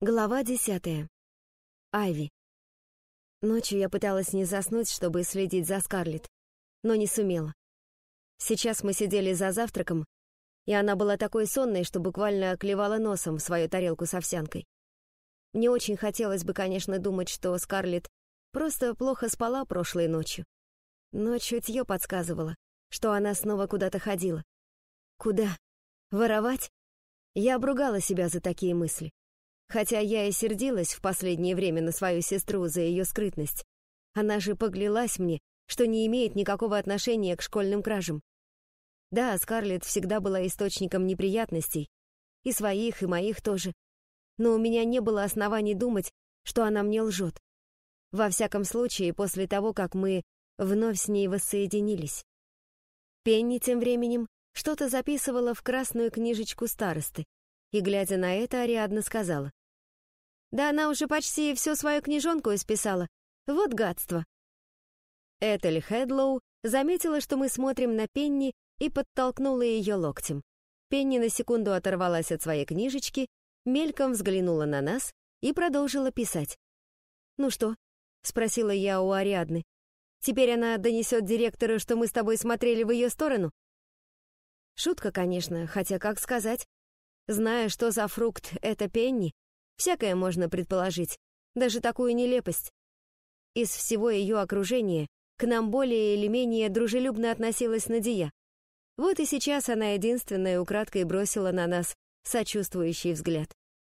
Глава десятая. Айви. Ночью я пыталась не заснуть, чтобы следить за Скарлетт, но не сумела. Сейчас мы сидели за завтраком, и она была такой сонной, что буквально клевала носом в свою тарелку с овсянкой. Мне очень хотелось бы, конечно, думать, что Скарлетт просто плохо спала прошлой ночью. Но чутье подсказывало, что она снова куда-то ходила. Куда? Воровать? Я обругала себя за такие мысли. Хотя я и сердилась в последнее время на свою сестру за ее скрытность. Она же поглялась мне, что не имеет никакого отношения к школьным кражам. Да, Скарлетт всегда была источником неприятностей, и своих, и моих тоже. Но у меня не было оснований думать, что она мне лжет. Во всяком случае, после того, как мы вновь с ней воссоединились. Пенни тем временем что-то записывала в красную книжечку старосты, и, глядя на это, Ариадна сказала, да она уже почти всю свою книжонку исписала. Вот гадство. Этель Хедлоу заметила, что мы смотрим на Пенни и подтолкнула ее локтем. Пенни на секунду оторвалась от своей книжечки, мельком взглянула на нас и продолжила писать. «Ну что?» — спросила я у Ариадны. «Теперь она донесет директору, что мы с тобой смотрели в ее сторону?» Шутка, конечно, хотя как сказать. Зная, что за фрукт это Пенни, Всякое можно предположить, даже такую нелепость. Из всего ее окружения к нам более или менее дружелюбно относилась Надия. Вот и сейчас она единственная украдкой бросила на нас сочувствующий взгляд.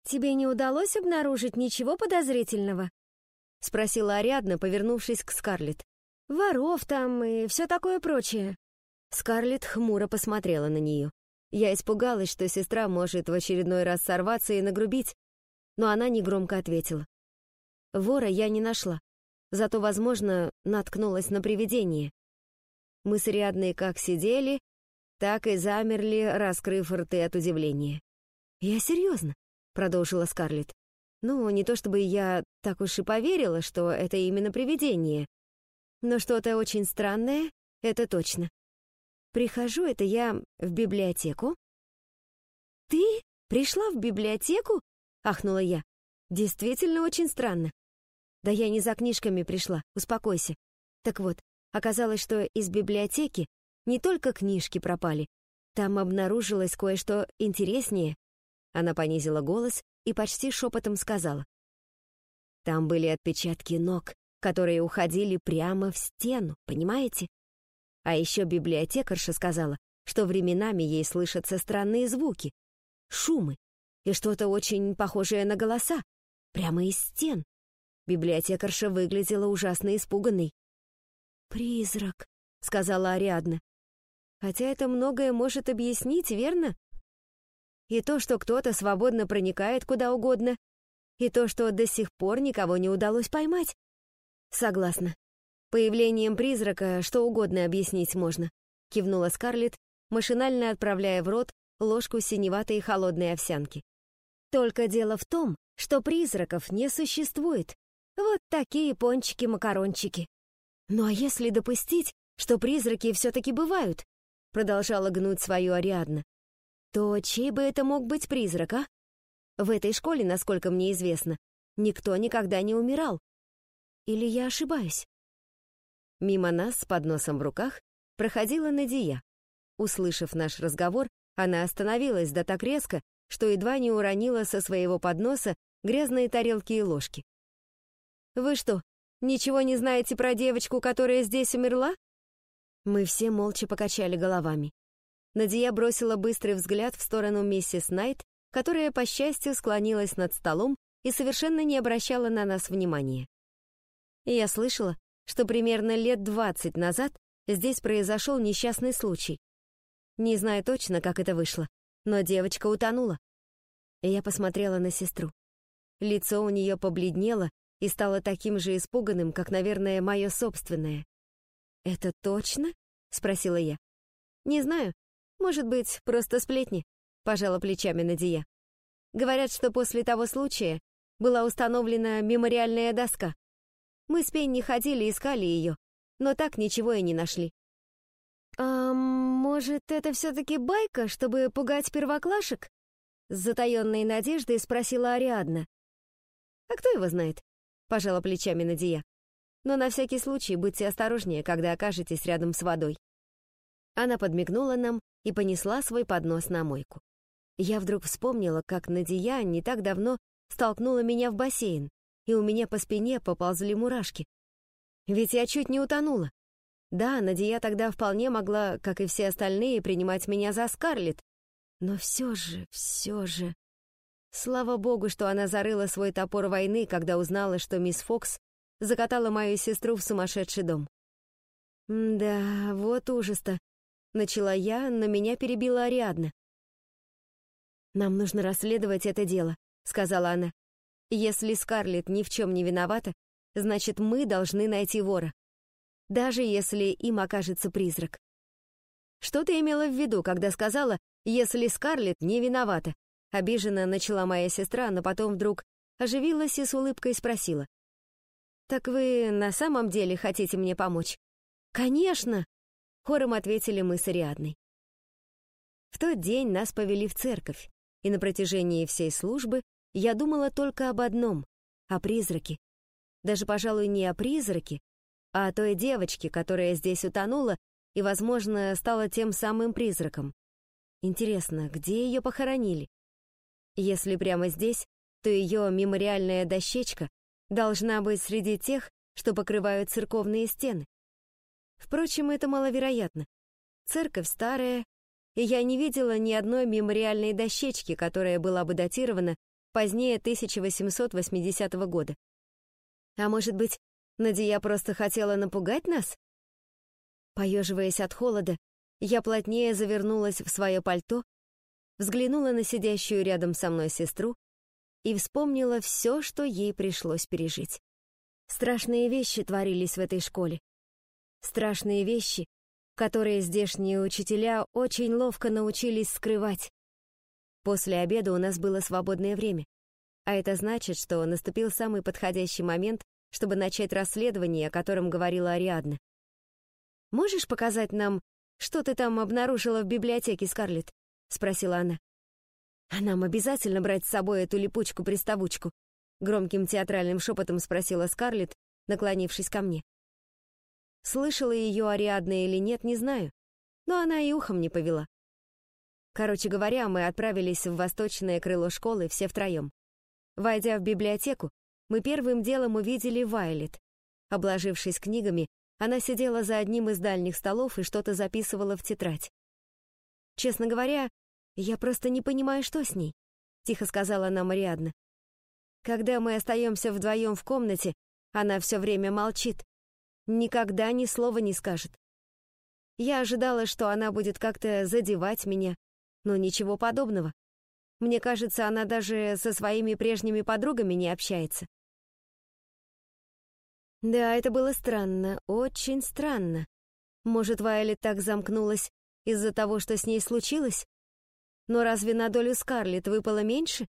«Тебе не удалось обнаружить ничего подозрительного?» — спросила Ариадна, повернувшись к Скарлетт. «Воров там и все такое прочее». Скарлетт хмуро посмотрела на нее. Я испугалась, что сестра может в очередной раз сорваться и нагрубить, но она негромко ответила. Вора я не нашла, зато, возможно, наткнулась на привидение. Мы с Ариадной как сидели, так и замерли, раскрыв рты от удивления. «Я серьезно», — продолжила Скарлетт. «Ну, не то чтобы я так уж и поверила, что это именно привидение, но что-то очень странное — это точно. Прихожу это я в библиотеку». «Ты пришла в библиотеку?» Ахнула я. Действительно очень странно. Да я не за книжками пришла, успокойся. Так вот, оказалось, что из библиотеки не только книжки пропали, там обнаружилось кое-что интереснее. Она понизила голос и почти шепотом сказала. Там были отпечатки ног, которые уходили прямо в стену, понимаете? А еще библиотекарша сказала, что временами ей слышатся странные звуки, шумы, и что-то очень похожее на голоса, прямо из стен. Библиотекарша выглядела ужасно испуганной. «Призрак», — сказала Ариадна. «Хотя это многое может объяснить, верно? И то, что кто-то свободно проникает куда угодно, и то, что до сих пор никого не удалось поймать. Согласна. Появлением призрака что угодно объяснить можно», — кивнула Скарлетт, машинально отправляя в рот ложку синеватой холодной овсянки. Только дело в том, что призраков не существует. Вот такие пончики-макарончики. Ну а если допустить, что призраки все-таки бывают, продолжала гнуть свою Ариадна, то чей бы это мог быть призрак, а? В этой школе, насколько мне известно, никто никогда не умирал. Или я ошибаюсь? Мимо нас с подносом в руках проходила Надия. Услышав наш разговор, она остановилась да так резко, что едва не уронила со своего подноса грязные тарелки и ложки. «Вы что, ничего не знаете про девочку, которая здесь умерла?» Мы все молча покачали головами. Надия бросила быстрый взгляд в сторону миссис Найт, которая, по счастью, склонилась над столом и совершенно не обращала на нас внимания. я слышала, что примерно лет двадцать назад здесь произошел несчастный случай. Не знаю точно, как это вышло, но девочка утонула. И я посмотрела на сестру. Лицо у нее побледнело и стало таким же испуганным, как, наверное, мое собственное. «Это точно?» — спросила я. «Не знаю. Может быть, просто сплетни», — пожала плечами Надия. «Говорят, что после того случая была установлена мемориальная доска. Мы с Пенни ходили, искали ее, но так ничего и не нашли». «А может, это все-таки байка, чтобы пугать первоклашек?» С затаенной надеждой спросила Ариадна, А кто его знает? Пожала плечами Надия. Но на всякий случай будьте осторожнее, когда окажетесь рядом с водой. Она подмигнула нам и понесла свой поднос на мойку. Я вдруг вспомнила, как Надия не так давно столкнула меня в бассейн, и у меня по спине поползли мурашки. Ведь я чуть не утонула. Да, Надия тогда вполне могла, как и все остальные, принимать меня за Скарлетт. Но все же, все же... Слава богу, что она зарыла свой топор войны, когда узнала, что мисс Фокс закатала мою сестру в сумасшедший дом. «Да, вот ужас-то», — начала я, но меня перебила Ариадна. «Нам нужно расследовать это дело», — сказала она. «Если Скарлетт ни в чем не виновата, значит, мы должны найти вора. Даже если им окажется призрак». «Что ты имела в виду, когда сказала, если Скарлетт не виновата?» Обиженно начала моя сестра, но потом вдруг оживилась и с улыбкой спросила. «Так вы на самом деле хотите мне помочь?» «Конечно!» — хором ответили мы с Ариадной. В тот день нас повели в церковь, и на протяжении всей службы я думала только об одном — о призраке. Даже, пожалуй, не о призраке, а о той девочке, которая здесь утонула и, возможно, стала тем самым призраком. Интересно, где ее похоронили? Если прямо здесь, то ее мемориальная дощечка должна быть среди тех, что покрывают церковные стены. Впрочем, это маловероятно. Церковь старая, и я не видела ни одной мемориальной дощечки, которая была бы датирована позднее 1880 года. А может быть, Надия просто хотела напугать нас? Поеживаясь от холода, я плотнее завернулась в свое пальто, взглянула на сидящую рядом со мной сестру и вспомнила все, что ей пришлось пережить. Страшные вещи творились в этой школе. Страшные вещи, которые здешние учителя очень ловко научились скрывать. После обеда у нас было свободное время, а это значит, что наступил самый подходящий момент, чтобы начать расследование, о котором говорила Ариадна. «Можешь показать нам, что ты там обнаружила в библиотеке, Скарлетт?» — спросила она. «А нам обязательно брать с собой эту липучку-приставучку?» — громким театральным шепотом спросила Скарлетт, наклонившись ко мне. Слышала ее Ариадна или нет, не знаю, но она и ухом не повела. Короче говоря, мы отправились в восточное крыло школы все втроем. Войдя в библиотеку, мы первым делом увидели Вайлет. Обложившись книгами, она сидела за одним из дальних столов и что-то записывала в тетрадь. «Честно говоря, я просто не понимаю, что с ней», — тихо сказала она Мариадна. «Когда мы остаемся вдвоем в комнате, она все время молчит, никогда ни слова не скажет. Я ожидала, что она будет как-то задевать меня, но ничего подобного. Мне кажется, она даже со своими прежними подругами не общается. Да, это было странно, очень странно. Может, Вайолет так замкнулась из-за того, что с ней случилось? Но разве на долю Скарлетт выпало меньше?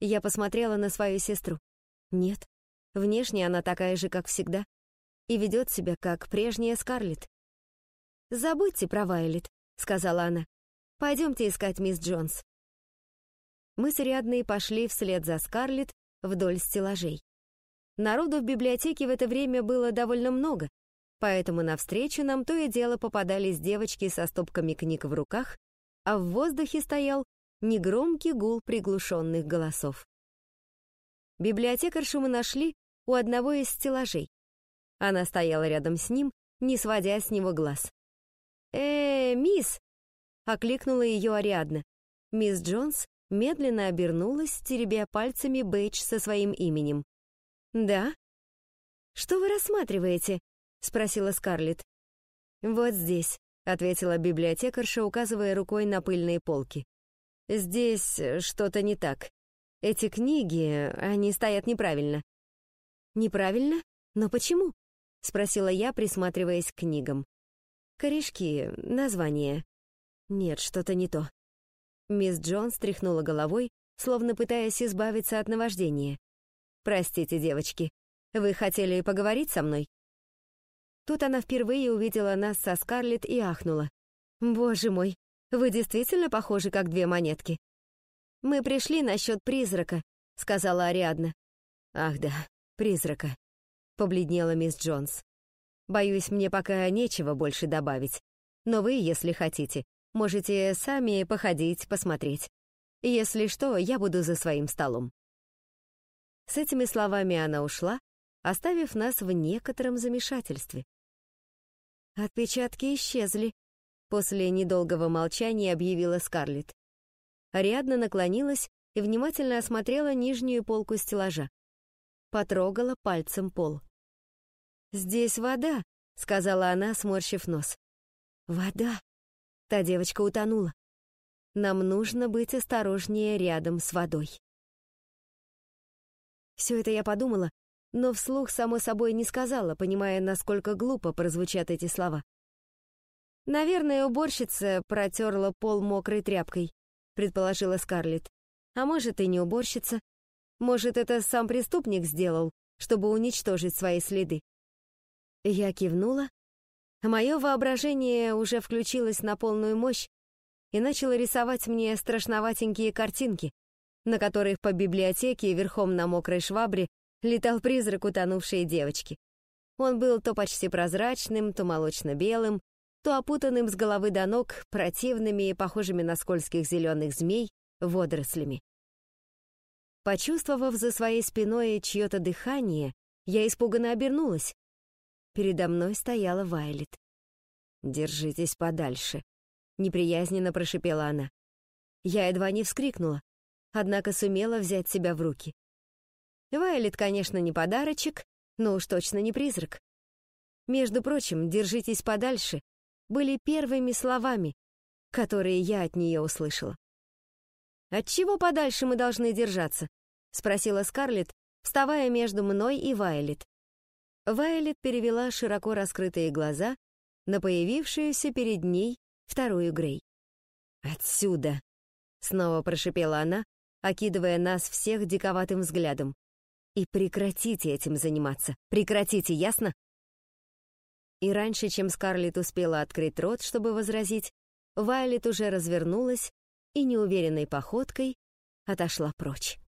Я посмотрела на свою сестру. Нет, внешне она такая же, как всегда и ведет себя как прежняя Скарлетт. «Забудьте про Вайлет», — сказала она. «Пойдемте искать мисс Джонс». Мы с Ариадной пошли вслед за Скарлетт вдоль стеллажей. Народу в библиотеке в это время было довольно много, поэтому навстречу нам то и дело попадались девочки со стопками книг в руках, а в воздухе стоял негромкий гул приглушенных голосов. Библиотекаршу мы нашли у одного из стеллажей. Она стояла рядом с ним, не сводя с него глаз. «Э, мисс!» — окликнула ее Ариадна. Мисс Джонс медленно обернулась, теребя пальцами бейдж со своим именем. «Да?» «Что вы рассматриваете?» — спросила Скарлетт. «Вот здесь», — ответила библиотекарша, указывая рукой на пыльные полки. «Здесь что-то не так. Эти книги, они стоят неправильно». «Неправильно? Но почему?» — спросила я, присматриваясь к книгам. «Корешки, название». «Нет, что-то не то». Мисс Джон стряхнула головой, словно пытаясь избавиться от наваждения. «Простите, девочки, вы хотели поговорить со мной?» Тут она впервые увидела нас со Скарлетт и ахнула. «Боже мой, вы действительно похожи, как две монетки». «Мы пришли насчет призрака», — сказала Ариадна. Ах да, призрака. Побледнела мисс Джонс. Боюсь, мне пока нечего больше добавить. Но вы, если хотите, можете сами походить, посмотреть. Если что, я буду за своим столом. С этими словами она ушла, оставив нас в некотором замешательстве. Отпечатки исчезли, после недолгого молчания объявила Скарлетт. Ариадна наклонилась и внимательно осмотрела нижнюю полку стеллажа. Потрогала пальцем пол. «Здесь вода», — сказала она, сморщив нос. «Вода!» Та девочка утонула. Нам нужно быть осторожнее рядом с водой. Все это я подумала, но вслух, само собой, не сказала, понимая, насколько глупо прозвучат эти слова. «Наверное, уборщица протерла пол мокрой тряпкой», — предположила Скарлетт. «А может, и не уборщица. Может, это сам преступник сделал, чтобы уничтожить свои следы». Я кивнула. Мое воображение уже включилось на полную мощь и начало рисовать мне страшноватенькие картинки, на которых по библиотеке верхом на мокрой швабре летал призрак утонувшей девочки. Он был то почти прозрачным, то молочно-белым, то опутанным с головы до ног противными и похожими на скользких зеленых змей водорослями. Почувствовав за своей спиной чье-то дыхание, я испуганно обернулась. Передо мной стояла Вайлет. «Держитесь подальше», — неприязненно прошипела она. Я едва не вскрикнула, однако сумела взять себя в руки. Вайлет, конечно, не подарочек, но уж точно не призрак. Между прочим, «держитесь подальше» были первыми словами, которые я от нее услышала. «От чего подальше мы должны держаться?» — спросила Скарлетт, вставая между мной и Вайлет. Вайлет перевела широко раскрытые глаза на появившуюся перед ней вторую Грей. «Отсюда!» — снова прошипела она, окидывая нас всех диковатым взглядом. «И прекратите этим заниматься! Прекратите, ясно?» И раньше, чем Скарлетт успела открыть рот, чтобы возразить, Вайлет уже развернулась и неуверенной походкой отошла прочь.